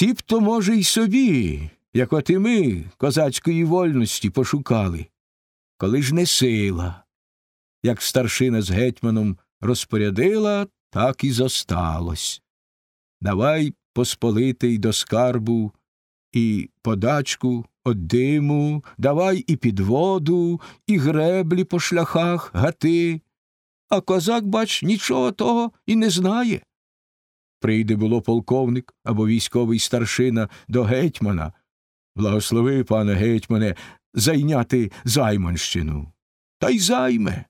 Ті б то, може, й собі, як от і ми, козацької вольності пошукали, коли ж не сила. Як старшина з гетьманом розпорядила, так і зосталось. Давай посполитий до скарбу і подачку од диму, давай і підводу, і греблі по шляхах, гати. А козак, бач, нічого того і не знає. Прийде було полковник або військовий старшина до гетьмана. Благослови, пане гетьмане, зайняти Займанщину. Та й займе.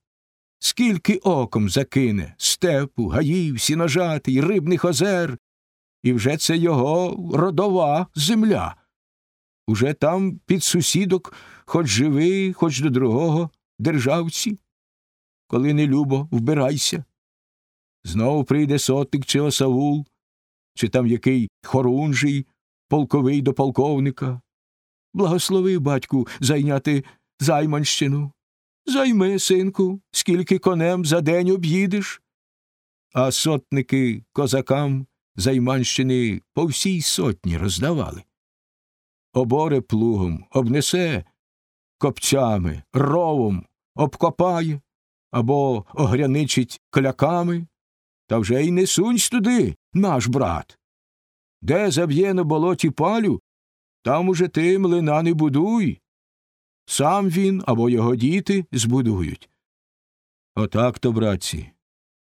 Скільки оком закине степу, гаїв, сіножатий, рибних озер, і вже це його родова земля. Уже там під сусідок, хоч живий, хоч до другого, державці. Коли не любо, вбирайся. Знову прийде сотник чи осавул, чи там який хорунжий, полковий до полковника. Благослови, батьку, зайняти займанщину. Займи, синку, скільки конем за день об'їдеш. А сотники козакам займанщини по всій сотні роздавали. Оборе плугом обнесе копцями, ровом обкопає або огряничить кляками, та вже й не сунься туди, наш брат. Де заб'є на болоті палю, там уже ти млина не будуй. Сам він або його діти збудують. Отак то, братці.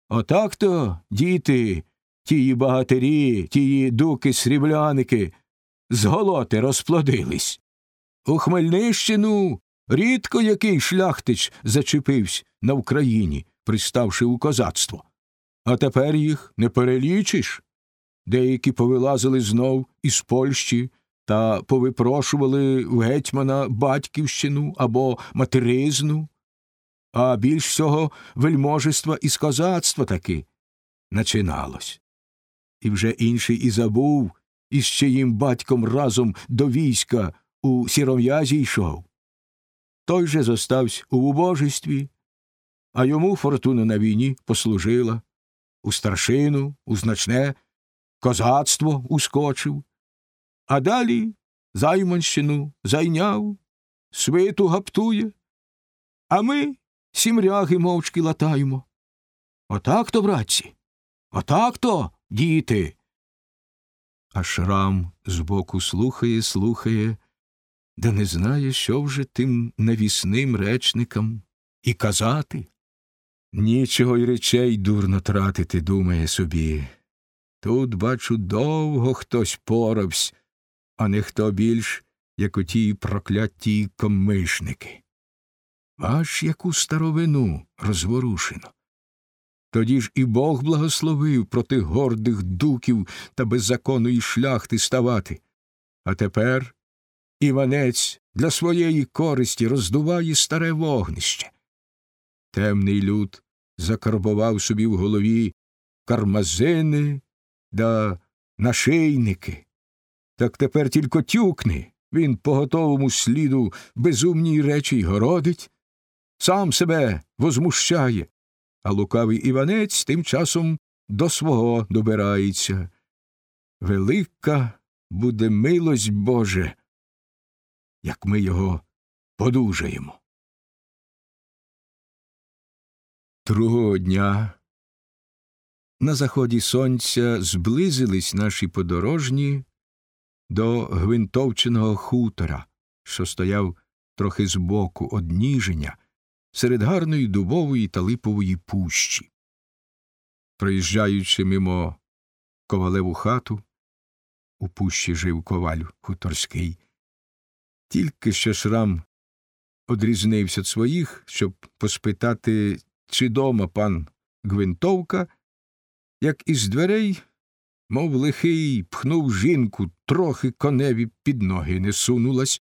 Отак то, діти, тії багатирі, тії дуки срібляники, з голоти розплодились. У Хмельнищину рідко який шляхтич зачепився на Україні, приставши у козацтво. А тепер їх не перелічиш. Деякі повилазили знов із Польщі та повипрошували в гетьмана батьківщину або материзну, а більш всього вельможества із козацтва таки начиналось. І вже інший і забув, із чиїм батьком разом до війська у сіром'язі йшов. Той же зостався у убожестві, а йому фортуна на війні послужила, у старшину, у значне козацтво ускочив, а далі займанщину зайняв, свиту гаптує, а ми сімряги мовчки латаємо. Отак то, братці, отак то, діти. А Шрам збоку слухає, слухає, да не знає, що вже тим навісним речникам і казати. Нічого й речей дурно тратити, думає собі. Тут, бачу, довго хтось поравсь, а не хто більш, як оті прокляті комишники. Аж яку старовину розворушено. Тоді ж і Бог благословив проти гордих дуків та беззаконної шляхти ставати. А тепер Іванець для своєї користі роздуває старе вогнище. Темний люд закарбував собі в голові кармазини да нашийники. Так тепер тільки тюкни, він по готовому сліду безумній речі й городить, сам себе возмущає, а лукавий Іванець тим часом до свого добирається. Велика буде милость Боже, як ми його подужаємо. Другого дня на заході сонця зблизились наші подорожні до Гвинтовченого хутора, що стояв трохи збоку одніження, серед гарної дубової та липової пущі. Проїжджаючи мимо ковалеву хату, у пущі жив коваль хуторський. Тільки що шрам одрізнився від своїх, щоб поспитати, чи дома пан Гвинтовка, як із дверей, мов лихий, пхнув жінку, трохи коневі під ноги не сунулась,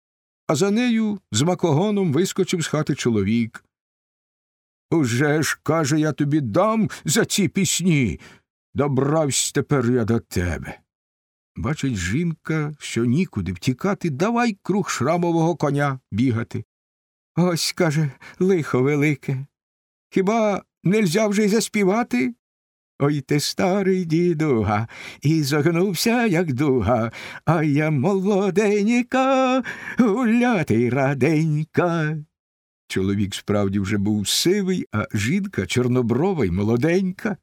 а за нею з макогоном вискочив з хати чоловік. Уже ж, каже, я тобі дам за ці пісні. Добравсь тепер я до тебе. Бачить жінка, що нікуди втікати, давай круг шрамового коня бігати. Ось, каже, лихо велике. Хіба нельзя вже й заспівати? Ой ти старий дідуга, і загнувся, як дуга, а я молоденька, гуляти раденька. Чоловік справді вже був сивий, а жінка чорноброва й молоденька.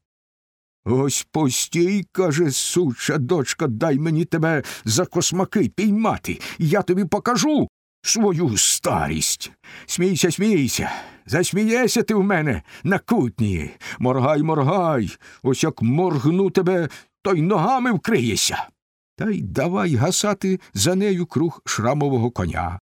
Ось постій, каже суча дочка, дай мені тебе за космаки піймати, я тобі покажу свою старість. Смійся, смійся, засмієся ти в мене на кутні. Моргай, моргай, ось як моргну тебе, то й ногами вкриєшся. Та й давай гасати за нею круг шрамового коня.